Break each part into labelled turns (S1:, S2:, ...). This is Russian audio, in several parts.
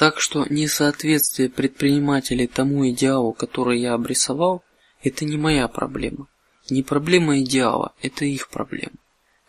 S1: Так что несоответствие предпринимателей тому идеалу, который я обрисовал, это не моя проблема, не проблема идеала, это их проблема.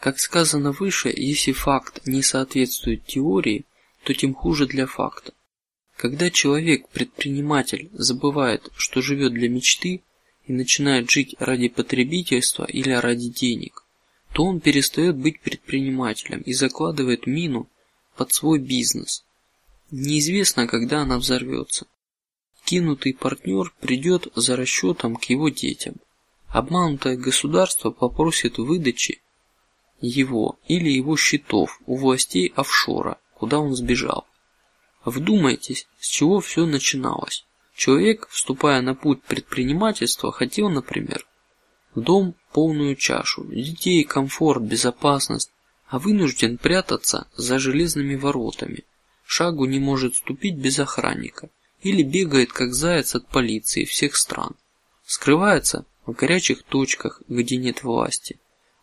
S1: Как сказано выше, если факт не соответствует теории, то тем хуже для факта. Когда человек предприниматель забывает, что живет для мечты и начинает жить ради потребительства или ради денег, то он перестает быть предпринимателем и закладывает мину под свой бизнес. Неизвестно, когда она взорвется. Кинутый партнер придет за расчетом к его детям. Обманутое государство попросит выдачи его или его счетов у властей офшора, куда он сбежал. Вдумайтесь, с чего все начиналось. Человек, вступая на путь предпринимательства, хотел, например, дом, полную чашу, детей, комфорт, безопасность, а вынужден прятаться за железными воротами, шагу не может ступить без охранника или бегает как заяц от полиции всех стран, скрывается в горячих точках, где нет власти,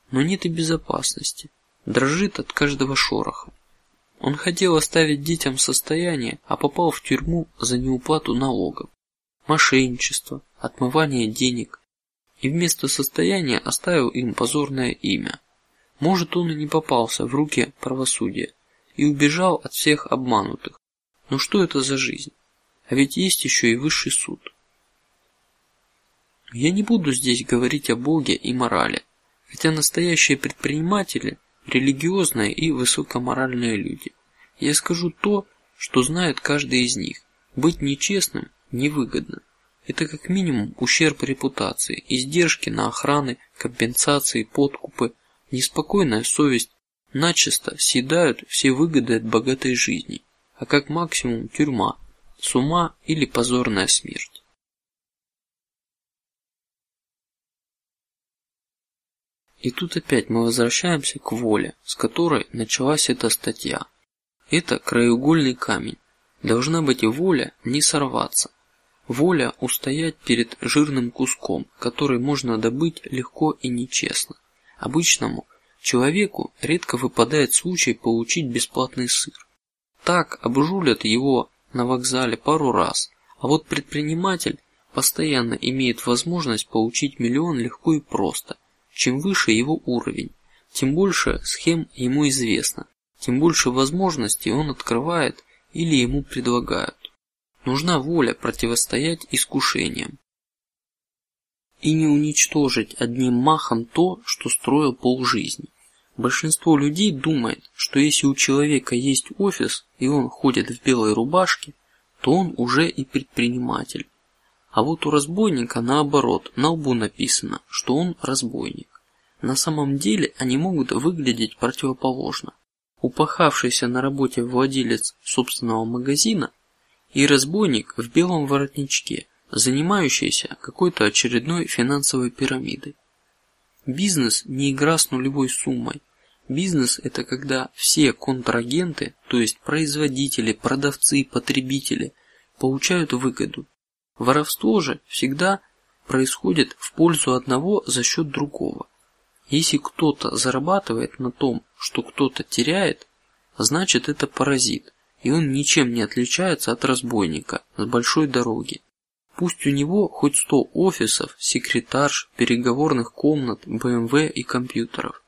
S1: но нет и безопасности, дрожит от каждого шороха. Он хотел оставить детям состояние, а попал в тюрьму за неуплату налогов, мошенничество, отмывание денег, и вместо состояния оставил им позорное имя. Может, он и не попался в руки правосудия и убежал от всех обманутых. Но что это за жизнь? А ведь есть еще и высший суд. Я не буду здесь говорить о Боге и морали, хотя настоящие предприниматели религиозные и высокоморальные люди. Я скажу то, что знает каждый из них. Быть нечестным невыгодно. Это как минимум ущерб репутации, издержки на охраны, компенсации, подкупы, неспокойная совесть начисто съедают все выгоды от богатой жизни, а как максимум тюрьма, с ума или позорная смерть. И тут опять мы возвращаемся к воле, с которой началась эта статья. Это краеугольный камень. Должна быть воля не сорваться, воля устоять перед жирным куском, который можно добыть легко и нечестно. Обычному человеку редко выпадает случай получить бесплатный сыр. Так обжулят его на вокзале пару раз, а вот предприниматель постоянно имеет возможность получить миллион легко и просто чем выше его уровень, тем больше схем ему известно, тем больше возможностей он открывает или ему предлагают. Нужна воля противостоять искушениям и не уничтожить одним махом то, что строил полжизни. Большинство людей думает, что если у человека есть офис и он ходит в белой рубашке, то он уже и предприниматель. А вот у разбойника наоборот, на лбу написано, что он разбойник. На самом деле они могут выглядеть противоположно. Упахавшийся на работе владелец собственного магазина и разбойник в белом воротничке, занимающийся какой-то очередной финансовой пирамидой. Бизнес не игра с нулевой суммой. Бизнес это когда все контрагенты, то есть производители, продавцы, потребители, получают выгоду. Воровство же всегда происходит в пользу одного за счет другого. Если кто-то зарабатывает на том, что кто-то теряет, значит это паразит, и он ничем не отличается от разбойника с большой дороги. Пусть у него хоть сто офисов, секретарш, переговорных комнат, БМВ и компьютеров.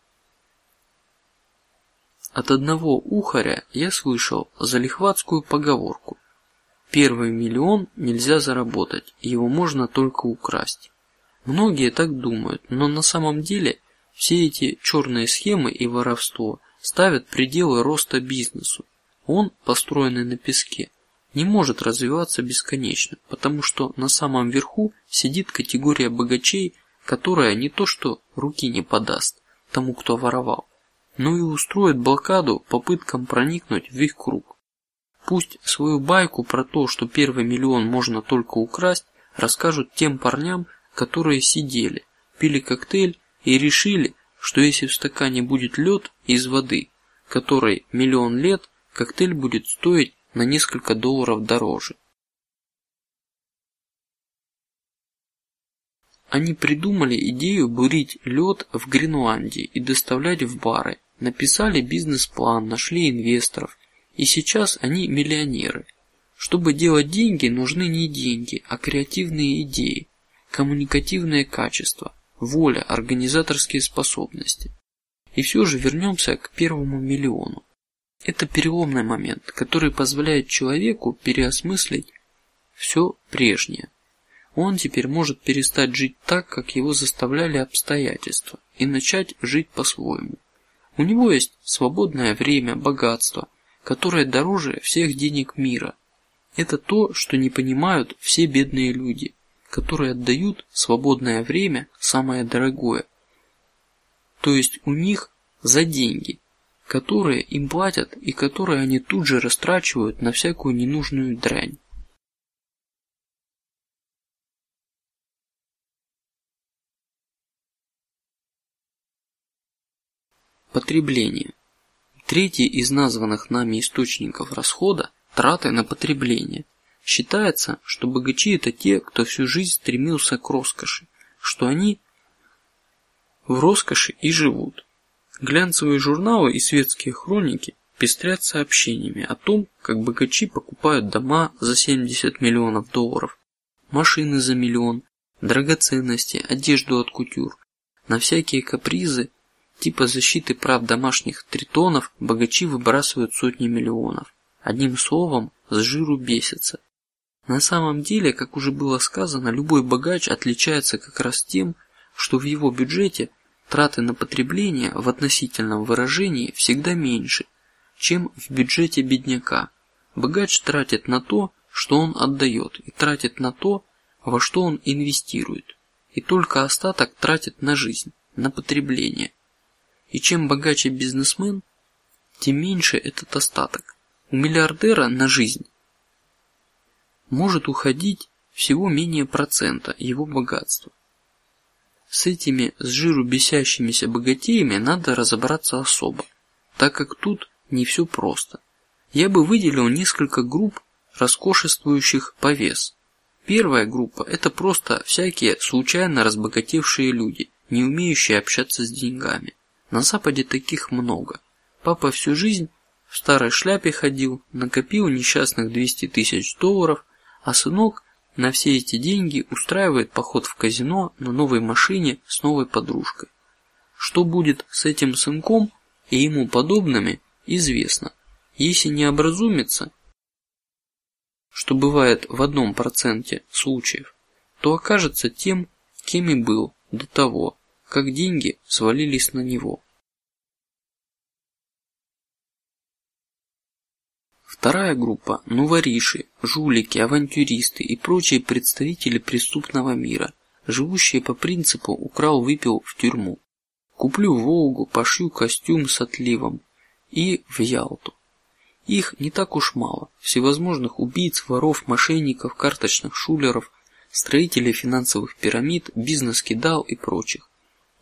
S1: От одного ухаря я слышал залихватскую поговорку: Первый миллион нельзя заработать, его можно только украсть. Многие так думают, но на самом деле все эти черные схемы и воровство ставят пределы роста бизнесу. Он, построенный на песке, не может развиваться бесконечно, потому что на самом верху сидит категория богачей, которая не то что руки не подаст тому, кто воровал, но и устроит блокаду попыткам проникнуть в их круг. Пусть свою байку про то, что первый миллион можно только украсть, расскажут тем парням, которые сидели, пили коктейль и решили, что если в стакане будет лед из воды, которой миллион лет, коктейль будет стоить на несколько долларов дороже. Они придумали идею бурить лед в Гренландии и доставлять в бары, написали бизнес-план, нашли инвесторов и сейчас они миллионеры. Чтобы делать деньги, нужны не деньги, а креативные идеи, коммуникативные качества, воля, организаторские способности. И все же вернемся к первому миллиону. Это переломный момент, который позволяет человеку переосмыслить все прежнее. Он теперь может перестать жить так, как его заставляли обстоятельства, и начать жить по-своему. У него есть свободное время, богатство, которое дороже всех денег мира. Это то, что не понимают все бедные люди, которые отдают свободное время самое дорогое. То есть у них за деньги, которые им платят и которые они тут же растрачивают на всякую ненужную дрянь. Потребление. Третий из названных нами источников расхода – траты на потребление. Считается, что богачи это те, кто всю жизнь стремился к роскоши, что они в роскоши и живут. Глянцевые журналы и светские хроники пестрят сообщениями о том, как богачи покупают дома за 70 миллионов долларов, машины за миллион, драгоценности, одежду от кутюр, на всякие капризы типа защиты прав домашних тритонов богачи выбрасывают сотни миллионов. Одним словом, с жиру бесятся. На самом деле, как уже было сказано, любой богач отличается как раз тем, что в его бюджете траты на потребление в относительном выражении всегда меньше, чем в бюджете бедняка. Богач тратит на то, что он отдает, и тратит на то, во что он инвестирует, и только остаток тратит на жизнь, на потребление. И чем богаче бизнесмен, тем меньше этот остаток. У миллиардера на жизнь может уходить всего менее процента его богатства. С этими с жиру бесящимися богатеями надо разобраться особо, так как тут не все просто. Я бы выделил несколько групп роскошествующих повес. Первая группа – это просто всякие случайно разбогатевшие люди, не умеющие общаться с деньгами. На Западе таких много. Папа всю жизнь в старой шляпе ходил, накопил несчастных 200 тысяч долларов, а сынок на все эти деньги устраивает поход в казино на новой машине с новой подружкой. Что будет с этим сынком и ему подобными, известно. Если не образумится, что бывает в одном проценте случаев, то окажется тем, кем и был до того, как деньги свалились на него. Вторая группа – новориши, жулики, авантюристы и прочие представители преступного мира, живущие по принципу «украл, выпил в тюрьму». Куплю Волгу, пошью костюм с отливом и в Ялту. Их не так уж мало: всевозможных убийц, воров, мошенников, карточных шулеров, строителей финансовых пирамид, бизнес-кидал и прочих.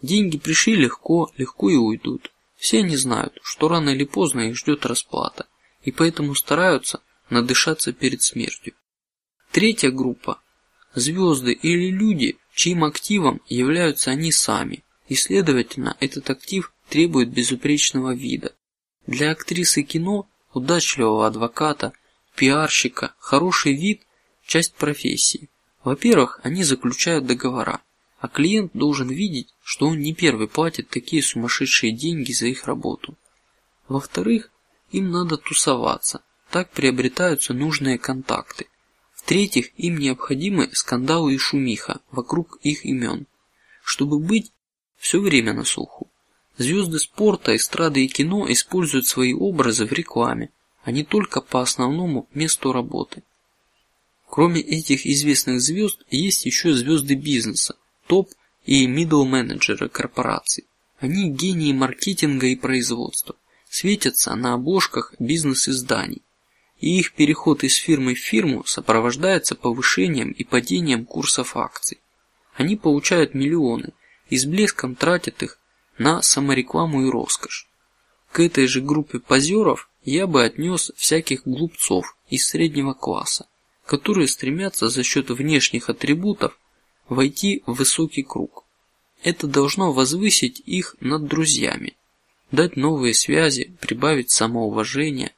S1: Деньги пришли легко, легко и уйдут. Все они знают, что рано или поздно их ждет расплата, и поэтому стараются надышаться перед смертью. Третья группа – звезды или люди, чьим активом являются они сами, и следовательно этот актив требует безупречного вида. Для актрисы кино, удачливого адвоката, пиарщика хороший вид – часть профессии. Во-первых, они заключают договора а клиент должен видеть, что он не первый платит такие сумасшедшие деньги за их работу. Во-вторых, им надо тусоваться, так приобретаются нужные контакты. В-третьих, им необходимы скандалы и шумиха вокруг их имен, чтобы быть все время на слуху. Звезды спорта, эстрады и кино используют свои образы в рекламе, а не только по основному месту работы. Кроме этих известных звезд, есть еще звезды бизнеса, топ и middle менеджеры корпораций. Они гении маркетинга и производства, светятся на обложках бизнес-изданий, и их переход из фирмы в фирму сопровождается повышением и падением курсов акций. Они получают миллионы и с блеском тратят их на саморекламу и роскошь. К этой же группе позеров я бы отнес всяких глупцов из среднего класса, которые стремятся за счет внешних атрибутов войти в высокий круг. Это должно возвысить их над друзьями, дать новые связи, прибавить самоуважение.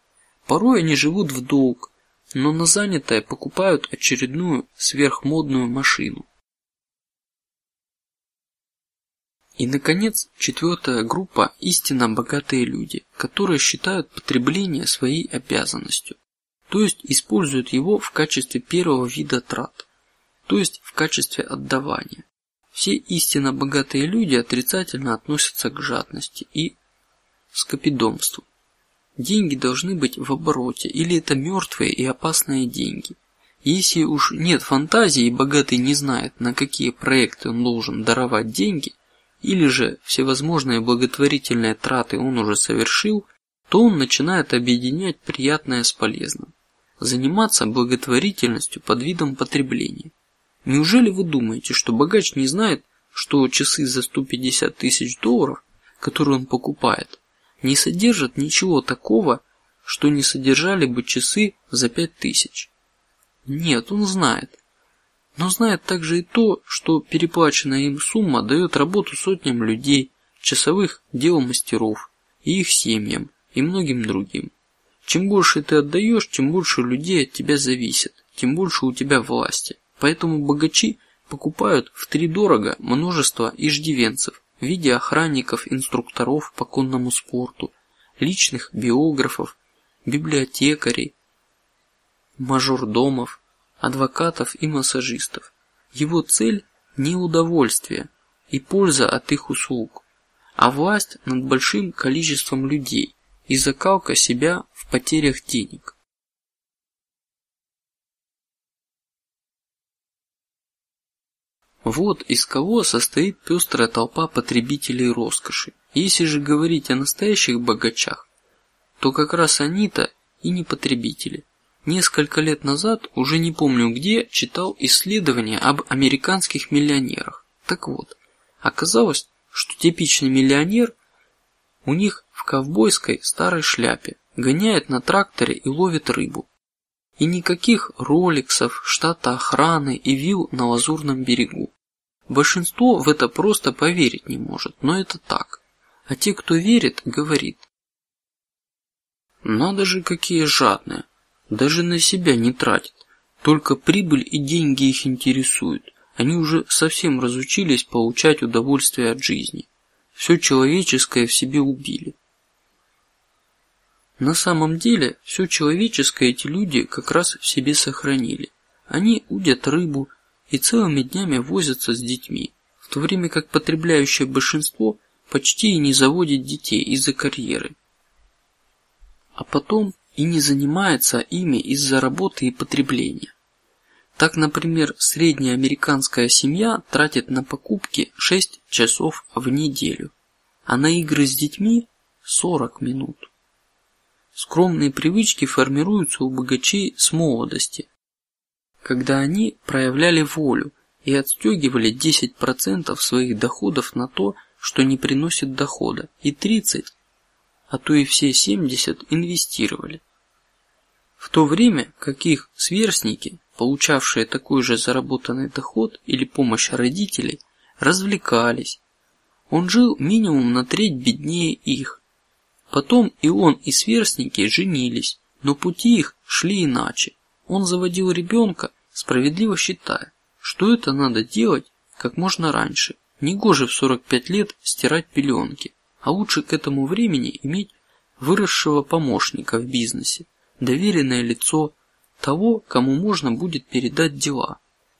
S1: Порой они живут в долг, но на занятое покупают очередную сверхмодную машину. И, наконец, четвертая группа – истинно богатые люди, которые считают потребление своей обязанностью, то есть используют его в качестве первого вида трат, то есть в качестве отдавания. Все истинно богатые люди отрицательно относятся к жадности и скопидомству. Деньги должны быть в обороте, или это мертвые и опасные деньги. Если уж нет фантазии и богатый не знает, на какие проекты он должен даровать деньги, или же всевозможные благотворительные траты он уже совершил, то он начинает объединять приятное с полезным, заниматься благотворительностью под видом потребления. Неужели вы думаете, что богач не знает, что часы за 150 тысяч долларов, которые он покупает, не содержат ничего такого, что не содержали бы часы за пять тысяч? Нет, он знает, но знает также и то, что переплаченная им сумма дает работу сотням людей, часовых дел мастеров и их семьям и многим другим. Чем больше ты отдаешь, тем больше людей от тебя зависит, тем больше у тебя власти. Поэтому богачи покупают в три дорого множество иждивенцев в виде охранников, инструкторов по конному спорту, личных биографов, библиотекарей, мажордомов, адвокатов и массажистов. Его цель не удовольствие и польза от их услуг, а власть над большим количеством людей и закалка себя в потерях денег. Вот из кого состоит пестрая толпа потребителей роскоши. Если же говорить о настоящих богачах, то как раз они-то и не потребители. Несколько лет назад, уже не помню где, читал исследование об американских миллионерах. Так вот, оказалось, что типичный миллионер у них в ковбойской старой шляпе гоняет на тракторе и ловит рыбу. И никаких роликсов, штата охраны и вил на лазурном берегу. Большинство в это просто поверить не может, но это так. А те, кто верит, говорит: надо же, какие жадные! Даже на себя не тратят. Только прибыль и деньги их интересуют. Они уже совсем разучились получать удовольствие от жизни. Все человеческое в себе убили. На самом деле, все человеческое эти люди как раз в себе сохранили. Они удят рыбу и целыми днями возятся с детьми, в то время как потребляющее большинство почти и не заводит детей из-за карьеры. А потом и не занимается ими из-за работы и потребления. Так, например, средняя американская семья тратит на покупки 6 часов в неделю, а на игры с детьми 40 минут. Скромные привычки формируются у богачей с молодости, когда они проявляли волю и отстегивали 10% своих доходов на то, что не приносит дохода, и 30, а то и все 70 инвестировали в то время как их сверстники, получавшие такой же заработанный доход или помощь родителей, развлекались. Он жил минимум на треть беднее их. Потом и он и сверстники женились, но пути их шли иначе. Он заводил ребенка, справедливо считая, что это надо делать как можно раньше. Негоже в 45 лет стирать пеленки, а лучше к этому времени иметь выросшего помощника в бизнесе доверенное лицо того, кому можно будет передать дела,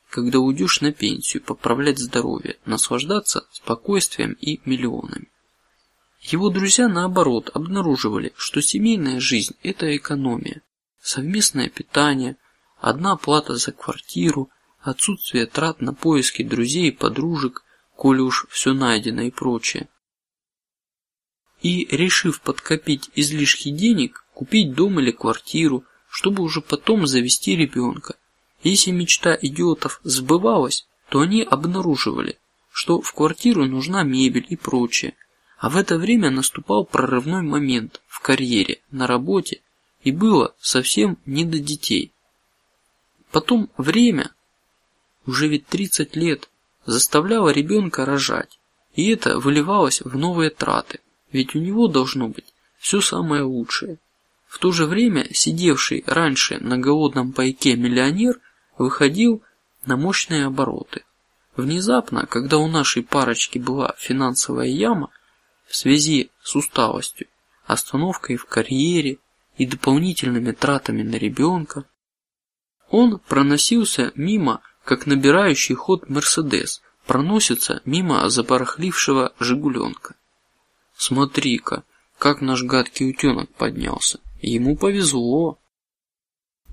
S1: когда уйдешь на пенсию, поправлять здоровье, наслаждаться спокойствием и миллионами. Его друзья наоборот обнаруживали, что семейная жизнь – это экономия, совместное питание, одна плата за квартиру, отсутствие трат на поиски друзей и подружек, коли уж все найдено и прочее. И решив подкопить излишки денег, купить дом или квартиру, чтобы уже потом завести ребенка. Если мечта идиотов сбывалась, то они обнаруживали, что в квартиру нужна мебель и прочее, а в это время наступал прорывной момент в карьере, на работе, и было совсем не до детей. Потом время, уже ведь 30 лет, заставляло ребенка рожать, и это выливалось в новые траты, ведь у него должно быть все самое лучшее В то же время сидевший раньше на голодном пайке миллионер выходил на мощные обороты. Внезапно, когда у нашей парочки была финансовая яма в связи с усталостью, остановкой в карьере и дополнительными тратами на ребенка, он проносился мимо, как набирающий ход Мерседес проносится мимо запорохлившего Жигуленка. Смотри-ка, как наш гадкий утенок поднялся. Ему повезло.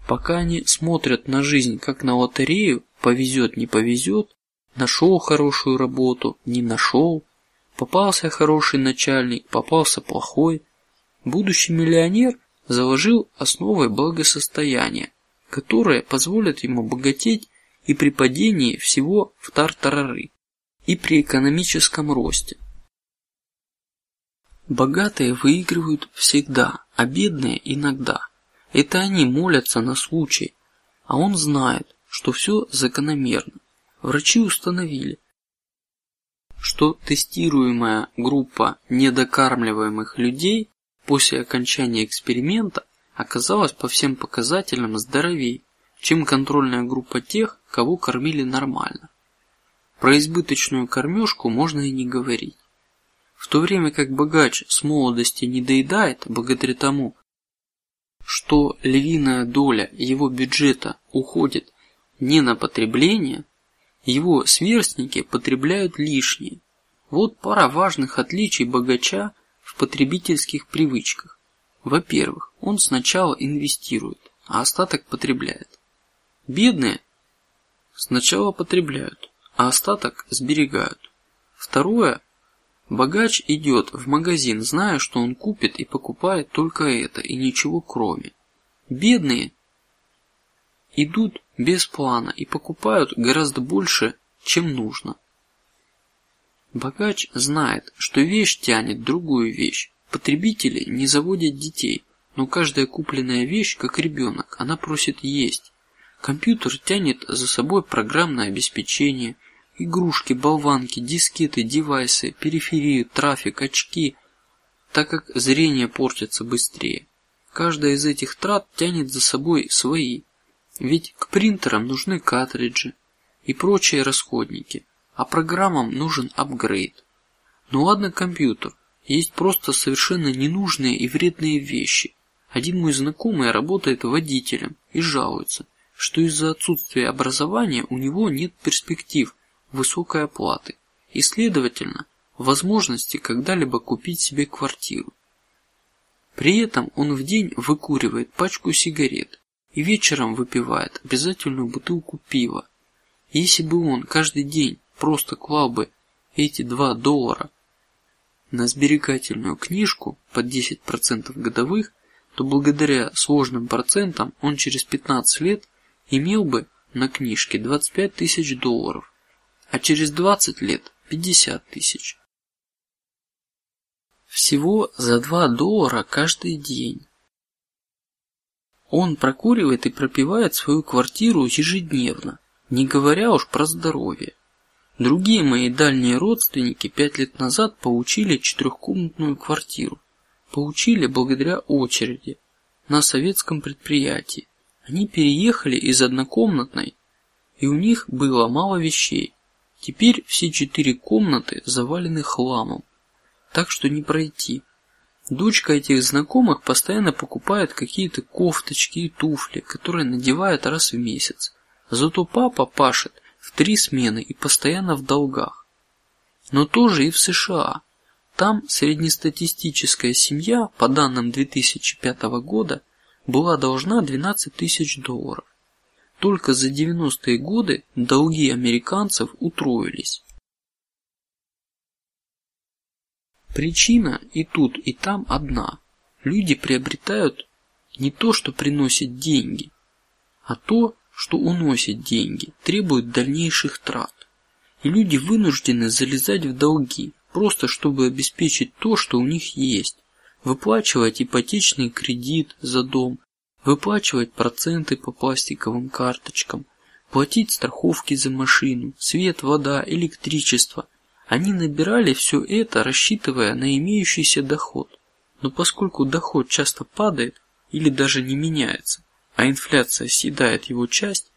S1: Пока они смотрят на жизнь как на лотерею, повезет не повезет, нашел хорошую работу, не нашел, попался хороший начальник, попался плохой, будущий миллионер заложил основы благосостояния, которые позволят ему богатеть и при падении всего в тартарары, и при экономическом росте. Богатые выигрывают всегда, а бедные иногда. Это они молятся на случай, а он знает, что все закономерно. Врачи установили, что тестируемая группа недокармливаемых людей после окончания эксперимента оказалась по всем показателям здоровее, чем контрольная группа тех, кого кормили нормально. Про избыточную кормежку можно и не говорить. В то время как богач с молодости не доедает благодаря тому, что львиная доля его бюджета уходит не на потребление, его сверстники потребляют лишнее. Вот пара важных отличий богача в потребительских привычках. Во-первых, он сначала инвестирует, а остаток потребляет. Бедные сначала потребляют, а остаток сберегают. Второе Богач идет в магазин, зная, что он купит и покупает только это и ничего кроме. Бедные идут без плана и покупают гораздо больше, чем нужно. Богач знает, что вещь тянет другую вещь. Потребители не заводят детей, но каждая купленная вещь, как ребенок, она просит есть. Компьютер тянет за собой программное обеспечение, игрушки, болванки, дискеты, девайсы, периферию, трафик, очки, так как зрение портится быстрее. Каждая из этих трат тянет за собой свои, ведь к принтерам нужны картриджи и прочие расходники, а программам нужен апгрейд. Ну ладно, компьютер, есть просто совершенно ненужные и вредные вещи. Один мой знакомый работает водителем и жалуется, что из-за отсутствия образования у него нет перспектив высокой оплаты и, следовательно, возможности когда-либо купить себе квартиру. При этом он в день выкуривает пачку сигарет и вечером выпивает обязательную бутылку пива. Если бы он каждый день просто клал бы эти два доллара на сберегательную книжку под 10 процентов годовых, то благодаря сложным процентам он через 15 лет имел бы на книжке 25 тысяч долларов а через двадцать лет пятьдесят тысяч. Всего за два доллара каждый день. Он прокуривает и пропивает свою квартиру ежедневно, не говоря уж про здоровье. Другие мои дальние родственники пять лет назад получили четырехкомнатную квартиру, получили благодаря очереди на советском предприятии. Они переехали из однокомнатной, и у них было мало вещей. Теперь все четыре комнаты завалены хламом, так что не пройти. Дочка этих знакомых постоянно покупает какие-то кофточки и туфли, которые надевает раз в месяц. Зато папа пашет в три смены и постоянно в долгах. Но тоже и в США. Там среднестатистическая семья, по данным 2005 года, была должна 12 тысяч долларов. Только за 90-е годы долги американцев утроились. Причина и тут, и там одна: люди приобретают не то, что приносит деньги, а то, что уносит деньги, требует дальнейших трат, и люди вынуждены залезать в долги, просто чтобы обеспечить то, что у них есть, выплачивать ипотечный кредит за дом, выплачивать проценты по пластиковым карточкам, платить страховки за машину, свет, вода, электричество. Они набирали все это, рассчитывая на имеющийся доход, но поскольку доход часто падает, или даже не меняется, а инфляция съедает его часть,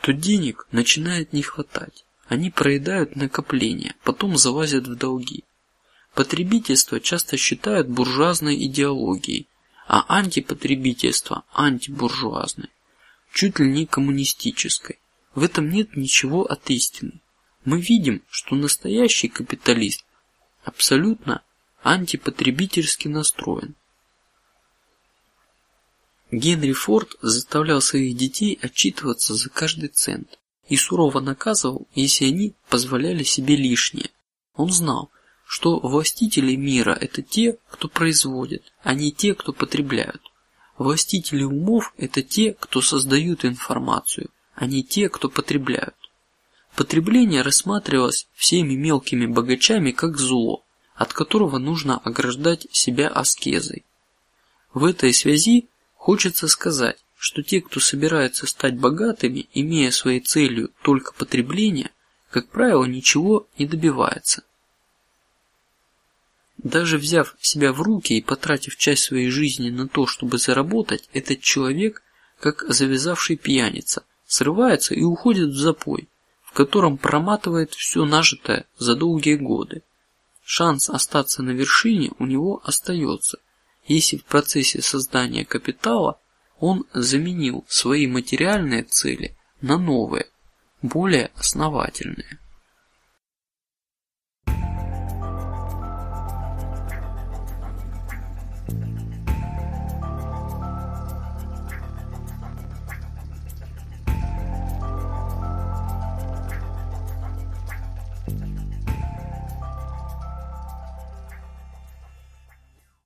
S1: то денег начинает не хватать. Они проедают накопления, потом залазят в долги. Потребительство часто считают буржуазной идеологией, а антипотребительство антибуржуазной, чуть ли не коммунистической. В этом нет ничего от истины. Мы видим, что настоящий капиталист абсолютно антипотребительски настроен. Генри Форд заставлял своих детей отчитываться за каждый цент и сурово наказывал, если они позволяли себе лишнее. Он знал, что властители мира – это те, кто производит, а не те, кто потребляют. Властители умов – это те, кто создают информацию, а не те, кто потребляют. Потребление рассматривалось всеми мелкими богачами как зло, от которого нужно ограждать себя аскезой. В этой связи хочется сказать, что те, кто собирается стать богатыми, имея своей целью только потребление, как правило, ничего не добивается. Даже взяв себя в руки и потратив часть своей жизни на то, чтобы заработать, этот человек, как завязавший пьяница, срывается и уходит в запой, в котором проматывает все нажитое за долгие годы. Шанс остаться на вершине у него остается, если в процессе создания капитала он заменил свои материальные цели на новые, более основательные.